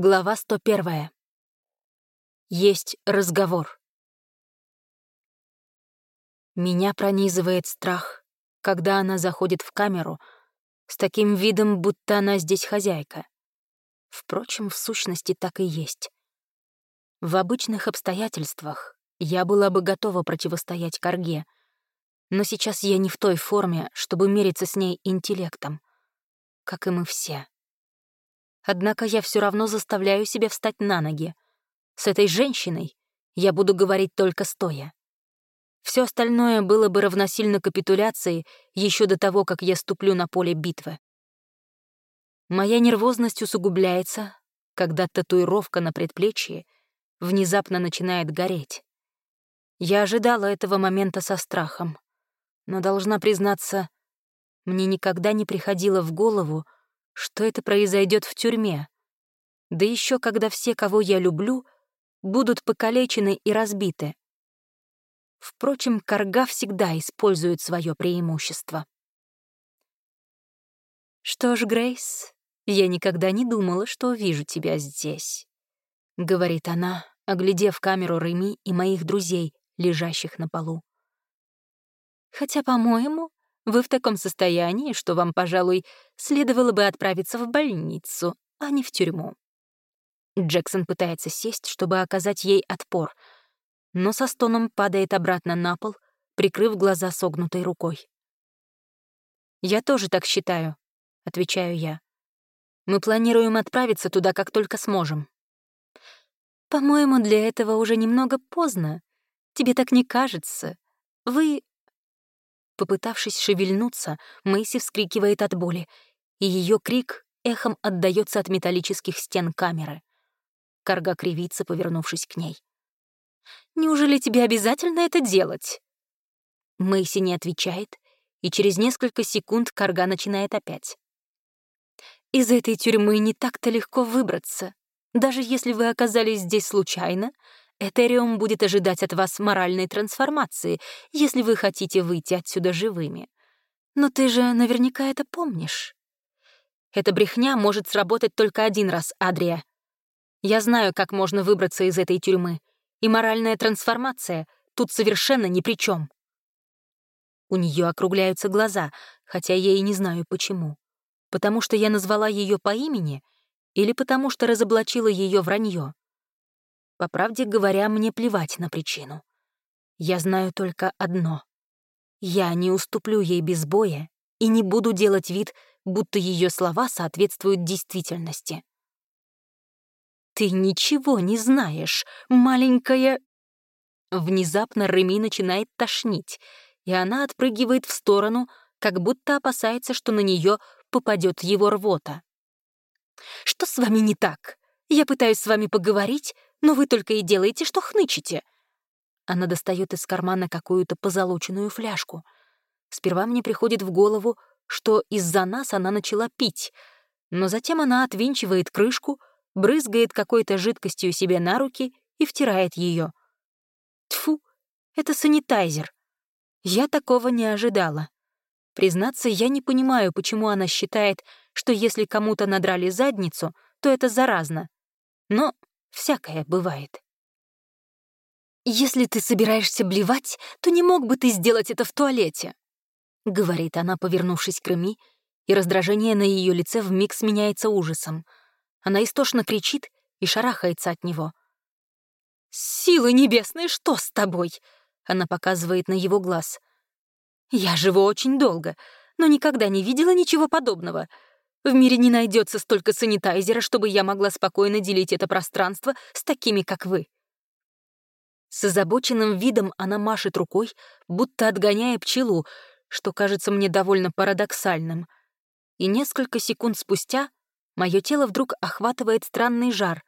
Глава 101. Есть разговор. Меня пронизывает страх, когда она заходит в камеру с таким видом, будто она здесь хозяйка. Впрочем, в сущности так и есть. В обычных обстоятельствах я была бы готова противостоять Карге, но сейчас я не в той форме, чтобы мериться с ней интеллектом, как и мы все. Однако я все равно заставляю себя встать на ноги. С этой женщиной я буду говорить только стоя. Все остальное было бы равносильно капитуляции еще до того, как я ступлю на поле битвы. Моя нервозность усугубляется, когда татуировка на предплечье внезапно начинает гореть. Я ожидала этого момента со страхом, но должна признаться, мне никогда не приходило в голову, что это произойдет в тюрьме. Да еще когда все, кого я люблю, будут покалечены и разбиты. Впрочем, Карга всегда использует свое преимущество. «Что ж, Грейс, я никогда не думала, что увижу тебя здесь», — говорит она, оглядев камеру Реми и моих друзей, лежащих на полу. «Хотя, по-моему, вы в таком состоянии, что вам, пожалуй, следовало бы отправиться в больницу, а не в тюрьму. Джексон пытается сесть, чтобы оказать ей отпор, но со стоном падает обратно на пол, прикрыв глаза согнутой рукой. «Я тоже так считаю», — отвечаю я. «Мы планируем отправиться туда, как только сможем». «По-моему, для этого уже немного поздно. Тебе так не кажется. Вы Попытавшись шевельнуться, Мэйси вскрикивает от боли, и ее крик эхом отдается от металлических стен камеры. Карга кривится, повернувшись к ней. «Неужели тебе обязательно это делать?» Мэйси не отвечает, и через несколько секунд Карга начинает опять. «Из этой тюрьмы не так-то легко выбраться. Даже если вы оказались здесь случайно, Этериум будет ожидать от вас моральной трансформации, если вы хотите выйти отсюда живыми. Но ты же наверняка это помнишь. Эта брехня может сработать только один раз, Адрия. Я знаю, как можно выбраться из этой тюрьмы, и моральная трансформация тут совершенно ни при чем. У нее округляются глаза, хотя я и не знаю почему. Потому что я назвала ее по имени или потому что разоблачила ее вранье. По правде говоря, мне плевать на причину. Я знаю только одно. Я не уступлю ей без боя и не буду делать вид, будто ее слова соответствуют действительности. «Ты ничего не знаешь, маленькая...» Внезапно Реми начинает тошнить, и она отпрыгивает в сторону, как будто опасается, что на нее попадет его рвота. «Что с вами не так? Я пытаюсь с вами поговорить, но вы только и делаете, что хнычете». Она достает из кармана какую-то позолоченную фляжку. Сперва мне приходит в голову, что из-за нас она начала пить, но затем она отвинчивает крышку, брызгает какой-то жидкостью себе на руки и втирает ее. Тфу, это санитайзер. Я такого не ожидала. Признаться, я не понимаю, почему она считает, что если кому-то надрали задницу, то это заразно. Но Всякое бывает. «Если ты собираешься блевать, то не мог бы ты сделать это в туалете», — говорит она, повернувшись к Реми, и раздражение на ее лице вмиг сменяется ужасом. Она истошно кричит и шарахается от него. «Силы небесные, что с тобой?» — она показывает на его глаз. «Я живу очень долго, но никогда не видела ничего подобного. В мире не найдется столько санитайзера, чтобы я могла спокойно делить это пространство с такими, как вы. С озабоченным видом она машет рукой, будто отгоняя пчелу, что кажется мне довольно парадоксальным. И несколько секунд спустя мое тело вдруг охватывает странный жар,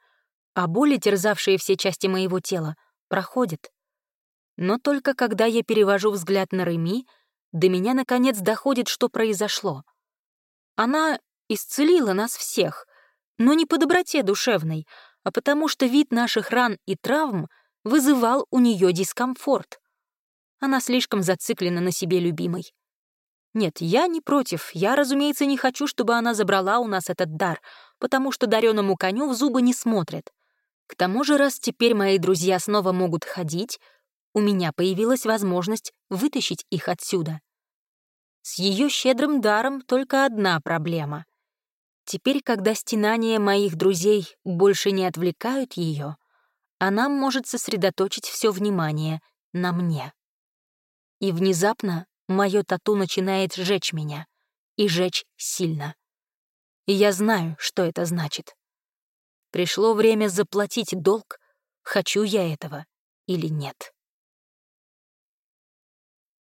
а боли, терзавшие все части моего тела, проходят. Но только когда я перевожу взгляд на Реми, до меня наконец доходит, что произошло. Она исцелила нас всех, но не по доброте душевной, а потому что вид наших ран и травм вызывал у нее дискомфорт. Она слишком зациклена на себе любимой. Нет, я не против. Я, разумеется, не хочу, чтобы она забрала у нас этот дар. потому что дареному коню в зубы не смотрят. К тому же, раз теперь мои друзья снова могут ходить, у меня появилась возможность вытащить их отсюда. С ее щедрым даром только одна проблема. Теперь, когда стенания моих друзей больше не отвлекают ее, она может сосредоточить все внимание на мне. И внезапно мое тату начинает жечь меня, и жечь сильно. И я знаю, что это значит. Пришло время заплатить долг, хочу я этого или нет.